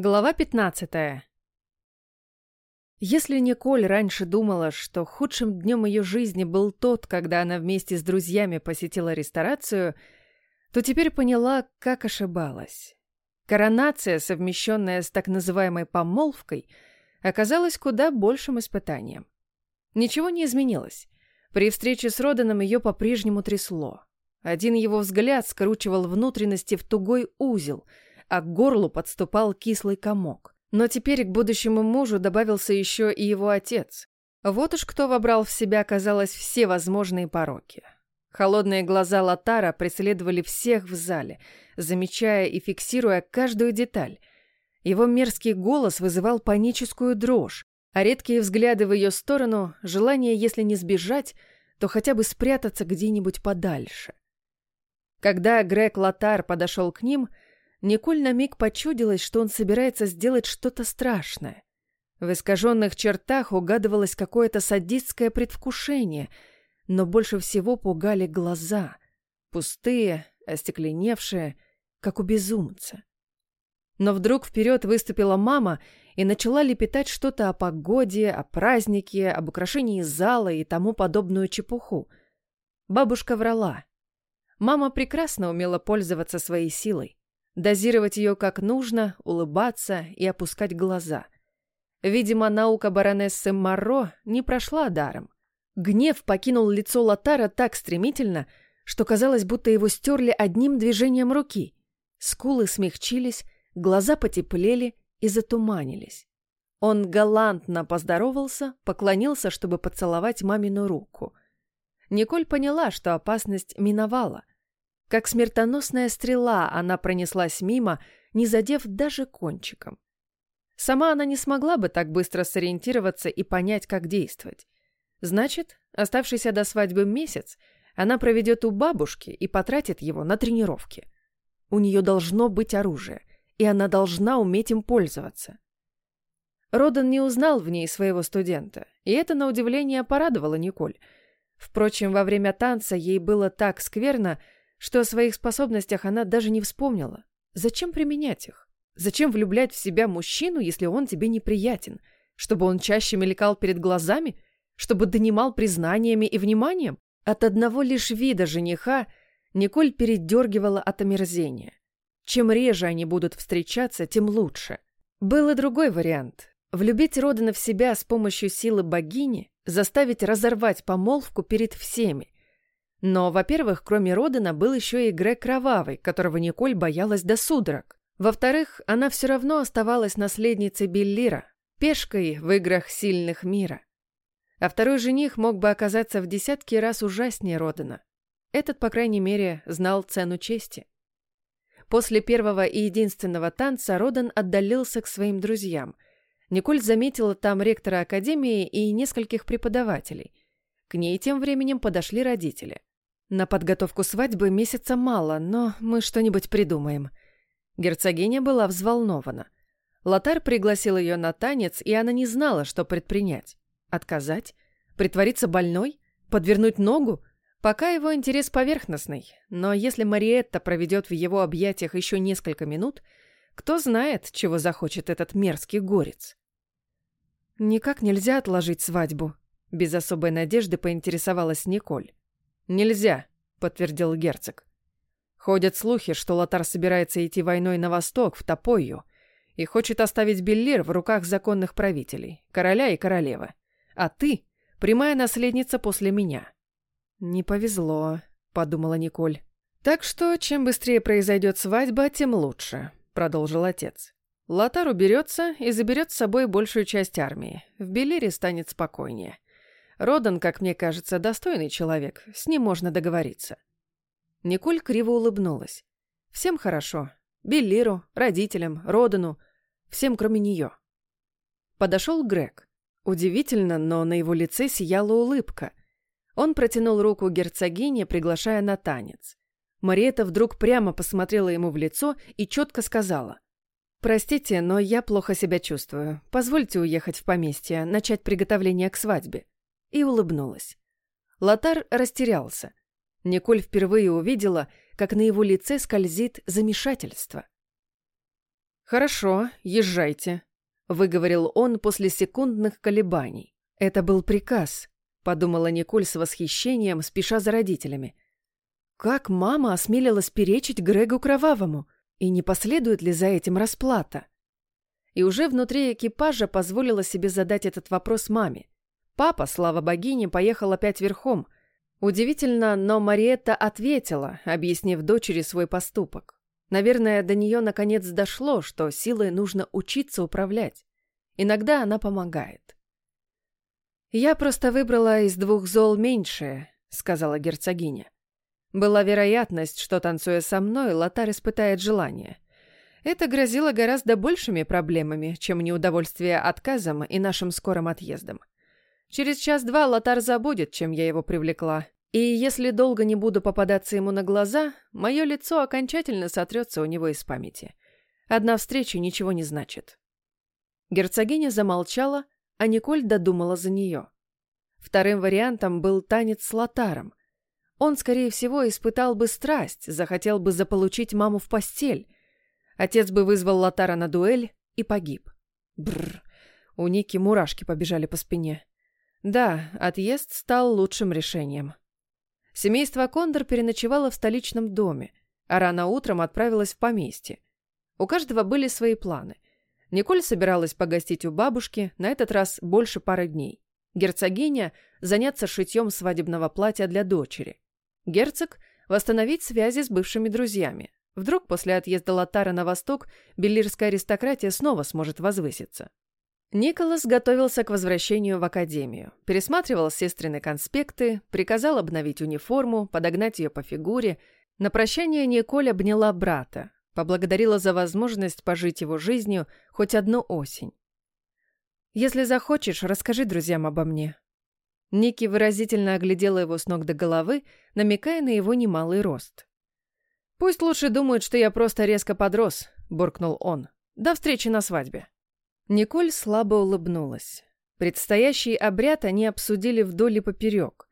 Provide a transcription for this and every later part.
Глава 15. Если Николь раньше думала, что худшим днем ее жизни был тот, когда она вместе с друзьями посетила ресторацию, то теперь поняла, как ошибалась. Коронация, совмещенная с так называемой помолвкой, оказалась куда большим испытанием. Ничего не изменилось. При встрече с Роданом ее по-прежнему трясло. Один его взгляд скручивал внутренности в тугой узел — а к горлу подступал кислый комок. Но теперь к будущему мужу добавился еще и его отец. Вот уж кто вобрал в себя, казалось, все возможные пороки. Холодные глаза Латара преследовали всех в зале, замечая и фиксируя каждую деталь. Его мерзкий голос вызывал паническую дрожь, а редкие взгляды в ее сторону — желание, если не сбежать, то хотя бы спрятаться где-нибудь подальше. Когда Грег Латар подошел к ним — Николь на миг почудилась, что он собирается сделать что-то страшное. В искаженных чертах угадывалось какое-то садистское предвкушение, но больше всего пугали глаза. Пустые, остекленевшие, как у безумца. Но вдруг вперед выступила мама и начала лепетать что-то о погоде, о празднике, об украшении зала и тому подобную чепуху. Бабушка врала. Мама прекрасно умела пользоваться своей силой дозировать ее как нужно, улыбаться и опускать глаза. Видимо, наука баронессы Марро не прошла даром. Гнев покинул лицо Лотара так стремительно, что казалось, будто его стерли одним движением руки. Скулы смягчились, глаза потеплели и затуманились. Он галантно поздоровался, поклонился, чтобы поцеловать мамину руку. Николь поняла, что опасность миновала. Как смертоносная стрела она пронеслась мимо, не задев даже кончиком. Сама она не смогла бы так быстро сориентироваться и понять, как действовать. Значит, оставшийся до свадьбы месяц, она проведет у бабушки и потратит его на тренировки. У нее должно быть оружие, и она должна уметь им пользоваться. Родан не узнал в ней своего студента, и это, на удивление, порадовало Николь. Впрочем, во время танца ей было так скверно, что о своих способностях она даже не вспомнила. Зачем применять их? Зачем влюблять в себя мужчину, если он тебе неприятен? Чтобы он чаще мелькал перед глазами? Чтобы донимал признаниями и вниманием? От одного лишь вида жениха Николь передергивала от омерзения. Чем реже они будут встречаться, тем лучше. Был и другой вариант. Влюбить Родана в себя с помощью силы богини, заставить разорвать помолвку перед всеми, но, во-первых, кроме Родена был еще и Грег Кровавый, которого Николь боялась до судорог. Во-вторых, она все равно оставалась наследницей Беллира, пешкой в играх сильных мира. А второй жених мог бы оказаться в десятки раз ужаснее Родена. Этот, по крайней мере, знал цену чести. После первого и единственного танца Роден отдалился к своим друзьям. Николь заметила там ректора академии и нескольких преподавателей. К ней тем временем подошли родители. На подготовку свадьбы месяца мало, но мы что-нибудь придумаем. Герцогиня была взволнована. Лотар пригласил ее на танец, и она не знала, что предпринять. Отказать? Притвориться больной? Подвернуть ногу? Пока его интерес поверхностный, но если Мариетта проведет в его объятиях еще несколько минут, кто знает, чего захочет этот мерзкий горец. «Никак нельзя отложить свадьбу», — без особой надежды поинтересовалась Николь. «Нельзя», — подтвердил герцог. «Ходят слухи, что Лотар собирается идти войной на восток, в Топою, и хочет оставить Беллир в руках законных правителей, короля и королевы. А ты — прямая наследница после меня». «Не повезло», — подумала Николь. «Так что, чем быстрее произойдет свадьба, тем лучше», — продолжил отец. Лотар уберется и заберет с собой большую часть армии. В Белире станет спокойнее. Родан, как мне кажется, достойный человек, с ним можно договориться». Николь криво улыбнулась. «Всем хорошо. Беллиру, родителям, Родану, всем кроме нее». Подошел Грег. Удивительно, но на его лице сияла улыбка. Он протянул руку герцогине, приглашая на танец. Мариэта вдруг прямо посмотрела ему в лицо и четко сказала. «Простите, но я плохо себя чувствую. Позвольте уехать в поместье, начать приготовление к свадьбе» и улыбнулась. Лотар растерялся. Николь впервые увидела, как на его лице скользит замешательство. «Хорошо, езжайте», — выговорил он после секундных колебаний. «Это был приказ», — подумала Николь с восхищением, спеша за родителями. «Как мама осмелилась перечить Грегу Кровавому? И не последует ли за этим расплата?» И уже внутри экипажа позволила себе задать этот вопрос маме. Папа, слава богине, поехал опять верхом. Удивительно, но Мариетта ответила, объяснив дочери свой поступок. Наверное, до нее наконец дошло, что силой нужно учиться управлять. Иногда она помогает. «Я просто выбрала из двух зол меньшее», — сказала герцогиня. Была вероятность, что, танцуя со мной, Лотар испытает желание. Это грозило гораздо большими проблемами, чем неудовольствие отказом и нашим скорым отъездом. Через час-два Лотар забудет, чем я его привлекла, и если долго не буду попадаться ему на глаза, мое лицо окончательно сотрется у него из памяти. Одна встреча ничего не значит. Герцогиня замолчала, а Николь додумала за нее. Вторым вариантом был танец с Лотаром. Он, скорее всего, испытал бы страсть, захотел бы заполучить маму в постель. Отец бы вызвал Лотара на дуэль и погиб. Бррр, у Ники мурашки побежали по спине. Да, отъезд стал лучшим решением. Семейство Кондор переночевало в столичном доме, а рано утром отправилось в поместье. У каждого были свои планы. Николь собиралась погостить у бабушки, на этот раз больше пары дней. Герцогиня – заняться шитьем свадебного платья для дочери. Герцог – восстановить связи с бывшими друзьями. Вдруг после отъезда Латара на восток беллирская аристократия снова сможет возвыситься. Николас готовился к возвращению в академию, пересматривал сестрины конспекты, приказал обновить униформу, подогнать ее по фигуре. На прощание Николь обняла брата, поблагодарила за возможность пожить его жизнью хоть одну осень. «Если захочешь, расскажи друзьям обо мне». Ники выразительно оглядела его с ног до головы, намекая на его немалый рост. «Пусть лучше думают, что я просто резко подрос», — буркнул он. «До встречи на свадьбе». Николь слабо улыбнулась. Предстоящий обряд они обсудили вдоль и поперек.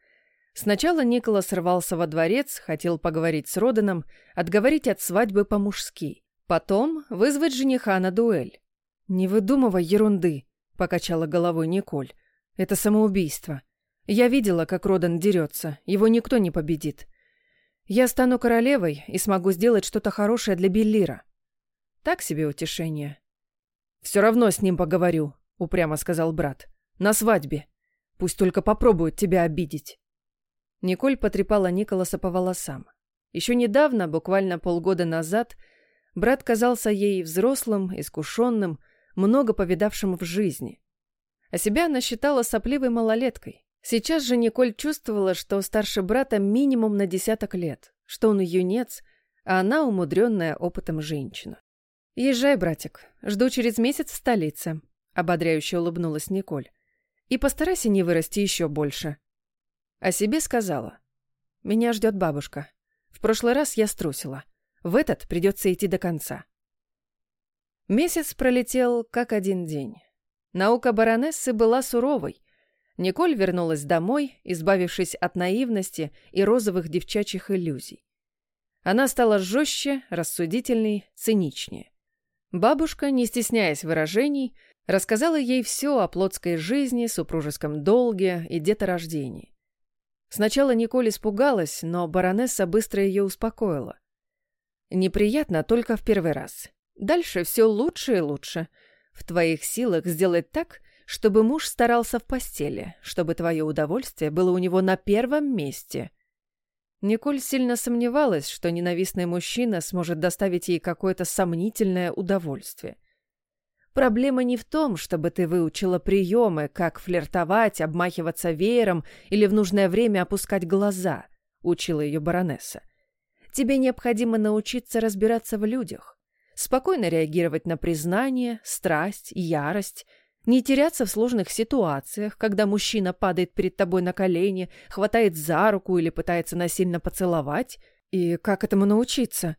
Сначала Николас рвался во дворец, хотел поговорить с Роданом, отговорить от свадьбы по-мужски. Потом вызвать жениха на дуэль. «Не выдумывай ерунды», — покачала головой Николь. «Это самоубийство. Я видела, как Родан дерется. Его никто не победит. Я стану королевой и смогу сделать что-то хорошее для Беллира». Так себе утешение. «Все равно с ним поговорю», — упрямо сказал брат. «На свадьбе. Пусть только попробует тебя обидеть». Николь потрепала Николаса по волосам. Еще недавно, буквально полгода назад, брат казался ей взрослым, искушенным, много повидавшим в жизни. А себя она считала сопливой малолеткой. Сейчас же Николь чувствовала, что старше брата минимум на десяток лет, что он юнец, а она умудренная опытом женщина. «Езжай, братик. Жду через месяц в столице», — ободряюще улыбнулась Николь. «И постарайся не вырасти еще больше». О себе сказала. «Меня ждет бабушка. В прошлый раз я струсила. В этот придется идти до конца». Месяц пролетел как один день. Наука баронессы была суровой. Николь вернулась домой, избавившись от наивности и розовых девчачьих иллюзий. Она стала жестче, рассудительней, циничнее. Бабушка, не стесняясь выражений, рассказала ей все о плотской жизни, супружеском долге и деторождении. Сначала Николь испугалась, но баронесса быстро ее успокоила. «Неприятно только в первый раз. Дальше все лучше и лучше. В твоих силах сделать так, чтобы муж старался в постели, чтобы твое удовольствие было у него на первом месте. Николь сильно сомневалась, что ненавистный мужчина сможет доставить ей какое-то сомнительное удовольствие. Проблема не в том, чтобы ты выучила приемы, как флиртовать, обмахиваться веером или в нужное время опускать глаза, учила ее баронесса. Тебе необходимо научиться разбираться в людях, спокойно реагировать на признание, страсть, ярость — не теряться в сложных ситуациях, когда мужчина падает перед тобой на колени, хватает за руку или пытается насильно поцеловать. И как этому научиться?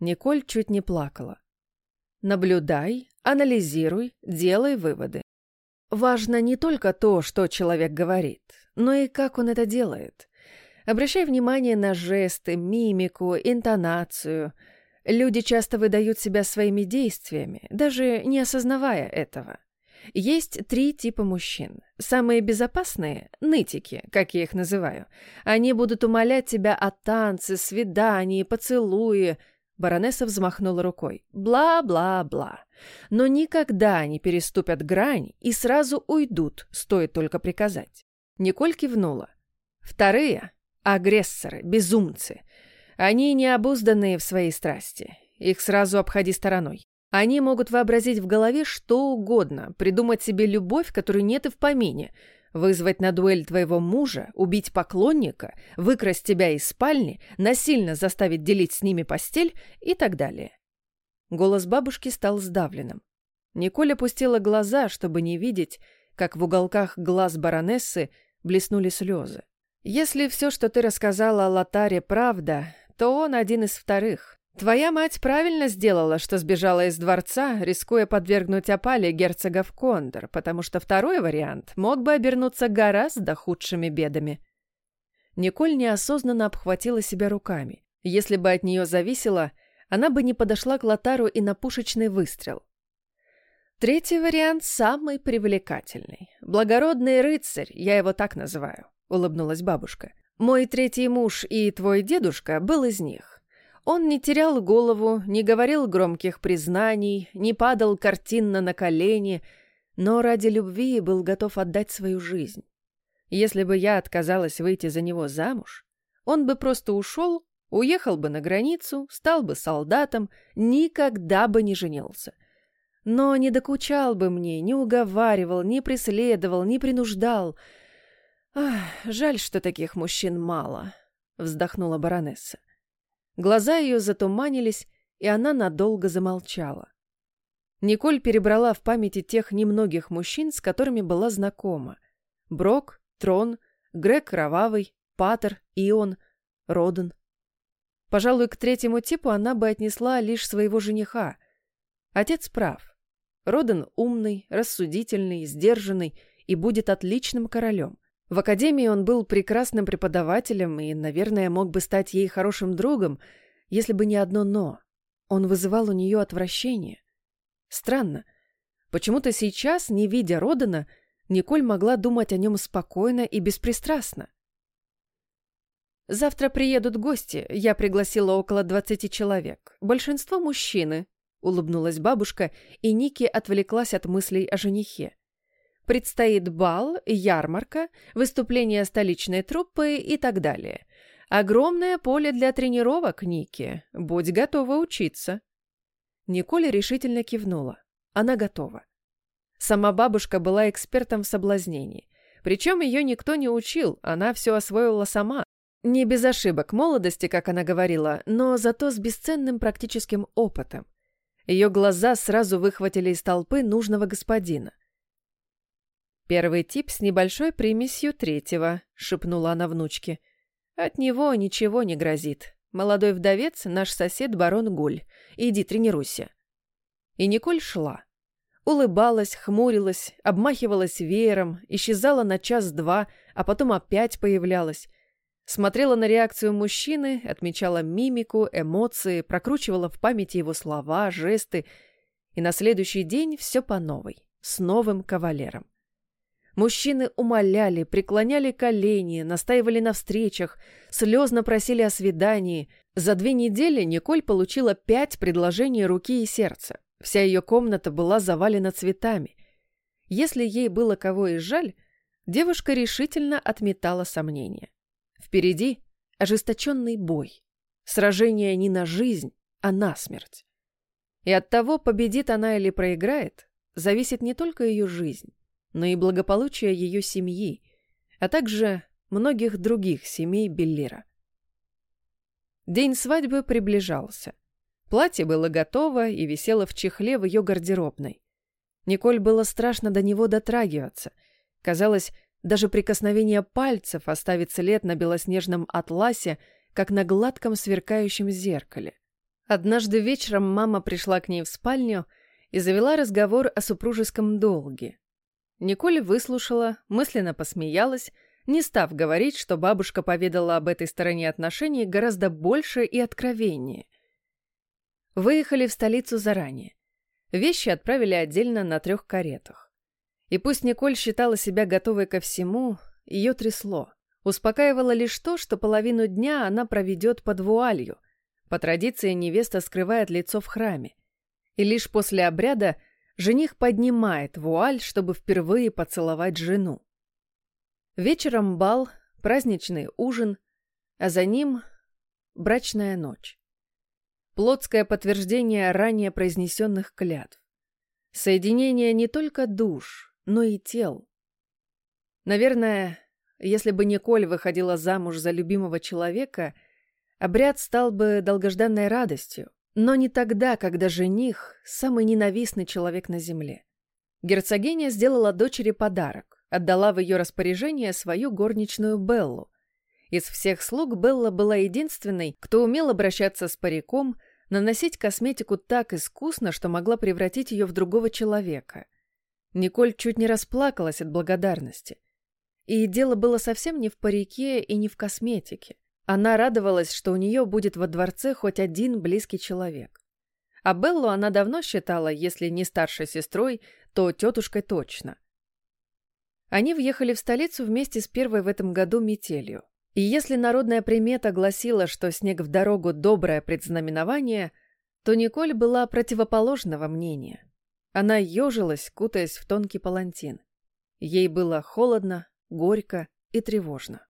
Николь чуть не плакала. Наблюдай, анализируй, делай выводы. Важно не только то, что человек говорит, но и как он это делает. Обращай внимание на жесты, мимику, интонацию. Люди часто выдают себя своими действиями, даже не осознавая этого. Есть три типа мужчин. Самые безопасные – нытики, как я их называю. Они будут умолять тебя о танце, свидании, поцелуе. Баронесса взмахнула рукой. Бла-бла-бла. Но никогда не переступят грань и сразу уйдут, стоит только приказать. Николь кивнула. Вторые – агрессоры, безумцы. Они необузданные в своей страсти. Их сразу обходи стороной. Они могут вообразить в голове что угодно, придумать себе любовь, которой нет и в помине, вызвать на дуэль твоего мужа, убить поклонника, выкрасть тебя из спальни, насильно заставить делить с ними постель и так далее. Голос бабушки стал сдавленным. Николь опустила глаза, чтобы не видеть, как в уголках глаз баронессы блеснули слезы. «Если все, что ты рассказала о Лотаре, правда, то он один из вторых. Твоя мать правильно сделала, что сбежала из дворца, рискуя подвергнуть опале герцога в Кондор, потому что второй вариант мог бы обернуться гораздо худшими бедами. Николь неосознанно обхватила себя руками. Если бы от нее зависело, она бы не подошла к Лотару и на пушечный выстрел. Третий вариант самый привлекательный. Благородный рыцарь, я его так называю, улыбнулась бабушка. Мой третий муж и твой дедушка был из них. Он не терял голову, не говорил громких признаний, не падал картинно на колени, но ради любви был готов отдать свою жизнь. Если бы я отказалась выйти за него замуж, он бы просто ушел, уехал бы на границу, стал бы солдатом, никогда бы не женился. Но не докучал бы мне, не уговаривал, не преследовал, не принуждал. Ах, жаль, что таких мужчин мало, вздохнула баронесса. Глаза ее затуманились, и она надолго замолчала. Николь перебрала в памяти тех немногих мужчин, с которыми была знакома. Брок, Трон, Грег Кровавый, Патер, Ион, Роден. Пожалуй, к третьему типу она бы отнесла лишь своего жениха. Отец прав. Роден умный, рассудительный, сдержанный и будет отличным королем. В академии он был прекрасным преподавателем и, наверное, мог бы стать ей хорошим другом, если бы не одно «но». Он вызывал у нее отвращение. Странно. Почему-то сейчас, не видя Родена, Николь могла думать о нем спокойно и беспристрастно. «Завтра приедут гости. Я пригласила около двадцати человек. Большинство мужчины», — улыбнулась бабушка, и Ники отвлеклась от мыслей о женихе. Предстоит бал, ярмарка, выступление столичной труппы и так далее. Огромное поле для тренировок, Ники. Будь готова учиться. Николя решительно кивнула. Она готова. Сама бабушка была экспертом в соблазнении. Причем ее никто не учил, она все освоила сама. Не без ошибок молодости, как она говорила, но зато с бесценным практическим опытом. Ее глаза сразу выхватили из толпы нужного господина. «Первый тип с небольшой примесью третьего», — шепнула она внучке. «От него ничего не грозит. Молодой вдовец — наш сосед барон Гуль. Иди тренируйся». И Николь шла. Улыбалась, хмурилась, обмахивалась веером, исчезала на час-два, а потом опять появлялась. Смотрела на реакцию мужчины, отмечала мимику, эмоции, прокручивала в памяти его слова, жесты. И на следующий день все по новой, с новым кавалером. Мужчины умоляли, преклоняли колени, настаивали на встречах, слезно просили о свидании. За две недели Николь получила пять предложений руки и сердца. Вся ее комната была завалена цветами. Если ей было кого и жаль, девушка решительно отметала сомнения. Впереди ожесточенный бой. Сражение не на жизнь, а на смерть. И от того, победит она или проиграет, зависит не только ее жизнь, но и благополучие ее семьи, а также многих других семей Беллира. День свадьбы приближался. Платье было готово и висело в чехле в ее гардеробной. Николь было страшно до него дотрагиваться. Казалось, даже прикосновение пальцев оставит след на белоснежном атласе, как на гладком сверкающем зеркале. Однажды вечером мама пришла к ней в спальню и завела разговор о супружеском долге. Николь выслушала, мысленно посмеялась, не став говорить, что бабушка поведала об этой стороне отношений гораздо больше и откровеннее. Выехали в столицу заранее. Вещи отправили отдельно на трех каретах. И пусть Николь считала себя готовой ко всему, ее трясло. Успокаивало лишь то, что половину дня она проведет под вуалью. По традиции невеста скрывает лицо в храме. И лишь после обряда жених поднимает вуаль, чтобы впервые поцеловать жену. Вечером бал, праздничный ужин, а за ним брачная ночь. Плотское подтверждение ранее произнесенных клятв. Соединение не только душ, но и тел. Наверное, если бы Николь выходила замуж за любимого человека, обряд стал бы долгожданной радостью, но не тогда, когда жених – самый ненавистный человек на земле. Герцогиня сделала дочери подарок, отдала в ее распоряжение свою горничную Беллу. Из всех слуг Белла была единственной, кто умел обращаться с париком, наносить косметику так искусно, что могла превратить ее в другого человека. Николь чуть не расплакалась от благодарности. И дело было совсем не в парике и не в косметике. Она радовалась, что у нее будет во дворце хоть один близкий человек. А Беллу она давно считала, если не старшей сестрой, то тетушкой точно. Они въехали в столицу вместе с первой в этом году метелью. И если народная примета гласила, что снег в дорогу – доброе предзнаменование, то Николь была противоположного мнения. Она ежилась, кутаясь в тонкий палантин. Ей было холодно, горько и тревожно.